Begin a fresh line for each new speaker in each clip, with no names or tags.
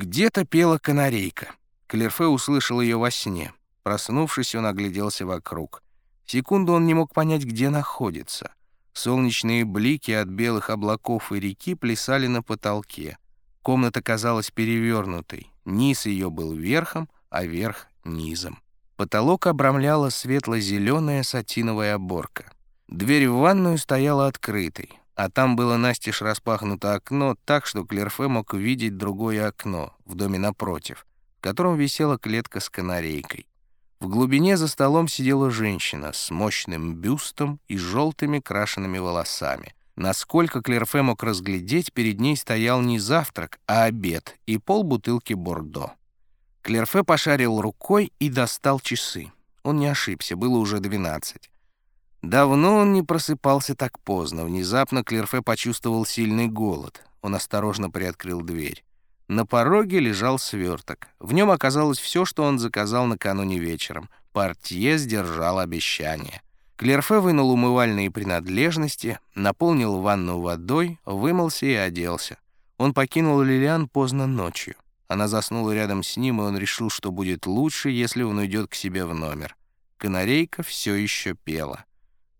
Где-то пела канарейка. Клерфе услышал ее во сне. Проснувшись, он огляделся вокруг. Секунду он не мог понять, где находится. Солнечные блики от белых облаков и реки плясали на потолке. Комната казалась перевернутой. Низ ее был верхом, а верх — низом. Потолок обрамляла светло-зеленая сатиновая оборка. Дверь в ванную стояла открытой, а там было настежь распахнуто окно так, что Клерфе мог видеть другое окно в доме напротив, в котором висела клетка с канарейкой. В глубине за столом сидела женщина с мощным бюстом и желтыми крашенными волосами. Насколько Клерфе мог разглядеть, перед ней стоял не завтрак, а обед и полбутылки бордо. Клерфе пошарил рукой и достал часы. Он не ошибся, было уже двенадцать. Давно он не просыпался так поздно. Внезапно Клерфе почувствовал сильный голод. Он осторожно приоткрыл дверь. На пороге лежал сверток. В нем оказалось все, что он заказал накануне вечером. Портье сдержал обещание. Клерфе вынул умывальные принадлежности, наполнил ванну водой, вымылся и оделся. Он покинул Лилиан поздно ночью. Она заснула рядом с ним, и он решил, что будет лучше, если он уйдет к себе в номер. Канарейка все еще пела.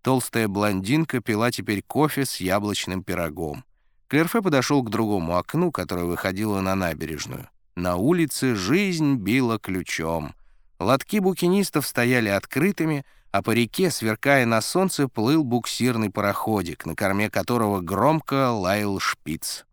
Толстая блондинка пила теперь кофе с яблочным пирогом. Клерфе подошел к другому окну, которое выходило на набережную. На улице жизнь била ключом. Лотки букинистов стояли открытыми, а по реке, сверкая на солнце, плыл буксирный пароходик, на корме которого громко лаял шпиц.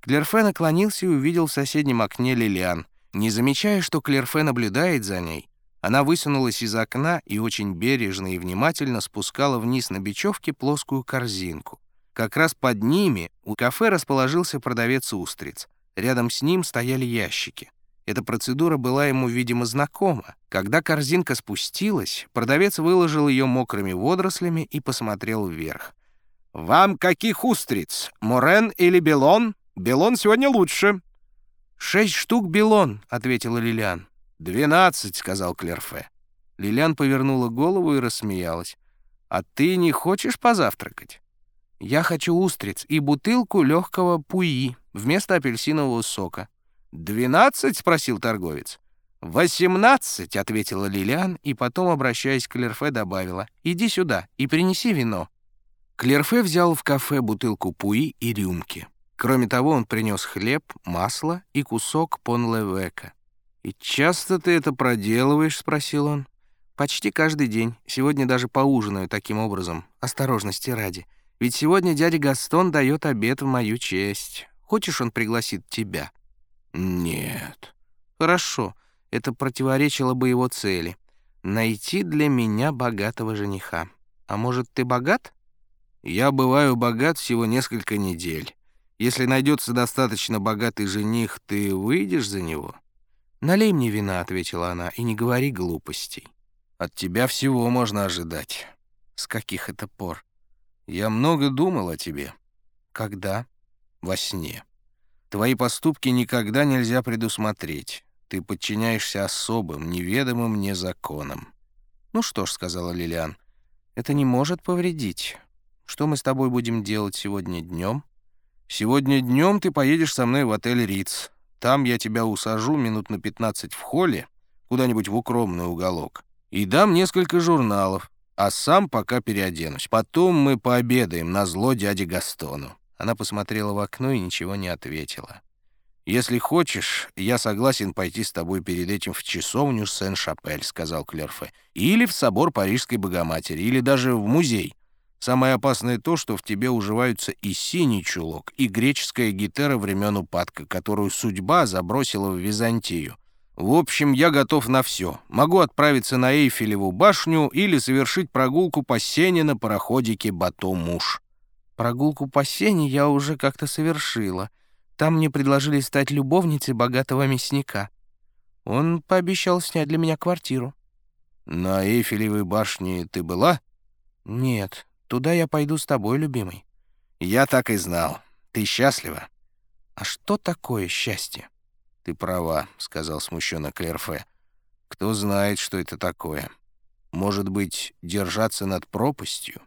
Клерфе наклонился и увидел в соседнем окне Лилиан. Не замечая, что Клерфе наблюдает за ней, она высунулась из окна и очень бережно и внимательно спускала вниз на бечевке плоскую корзинку. Как раз под ними у кафе расположился продавец устриц. Рядом с ним стояли ящики. Эта процедура была ему, видимо, знакома. Когда корзинка спустилась, продавец выложил ее мокрыми водорослями и посмотрел вверх. «Вам каких устриц? Морен или Белон? Белон сегодня лучше». «Шесть штук Белон», — ответила Лилиан. «Двенадцать», — сказал Клерфе. Лилиан повернула голову и рассмеялась. «А ты не хочешь позавтракать?» «Я хочу устриц и бутылку легкого пуи вместо апельсинового сока». «Двенадцать?» — спросил торговец. «Восемнадцать!» — ответила Лилиан, и потом, обращаясь к Клерфе, добавила. «Иди сюда и принеси вино». Клерфе взял в кафе бутылку пуи и рюмки. Кроме того, он принес хлеб, масло и кусок понлевека. «И часто ты это проделываешь?» — спросил он. «Почти каждый день. Сегодня даже поужинаю таким образом. Осторожности ради». Ведь сегодня дядя Гастон дает обед в мою честь. Хочешь, он пригласит тебя?» «Нет». «Хорошо. Это противоречило бы его цели. Найти для меня богатого жениха. А может, ты богат?» «Я бываю богат всего несколько недель. Если найдется достаточно богатый жених, ты выйдешь за него?» «Налей мне вина», — ответила она, — «и не говори глупостей». «От тебя всего можно ожидать». «С каких это пор?» Я много думал о тебе. Когда? Во сне. Твои поступки никогда нельзя предусмотреть. Ты подчиняешься особым, неведомым мне законам. Ну что ж, сказала Лилиан, это не может повредить. Что мы с тобой будем делать сегодня днем? Сегодня днем ты поедешь со мной в отель Риц. Там я тебя усажу минут на 15 в холле, куда-нибудь в укромный уголок, и дам несколько журналов, а сам пока переоденусь. Потом мы пообедаем на зло дяде Гастону». Она посмотрела в окно и ничего не ответила. «Если хочешь, я согласен пойти с тобой перед этим в часовню Сен-Шапель», — сказал Клерфе. «Или в собор Парижской Богоматери, или даже в музей. Самое опасное то, что в тебе уживаются и синий чулок, и греческая гитара времен упадка, которую судьба забросила в Византию. В общем, я готов на все. Могу отправиться на Эйфелеву башню или совершить прогулку по Сене на пароходике «Батон-Муж». Прогулку по Сене я уже как-то совершила. Там мне предложили стать любовницей богатого мясника. Он пообещал снять для меня квартиру. На Эйфелевой башне ты была? Нет, туда я пойду с тобой, любимый. Я так и знал. Ты счастлива? А что такое счастье? «Ты права», — сказал смущенно Клерфе. «Кто знает, что это такое? Может быть, держаться над пропастью?»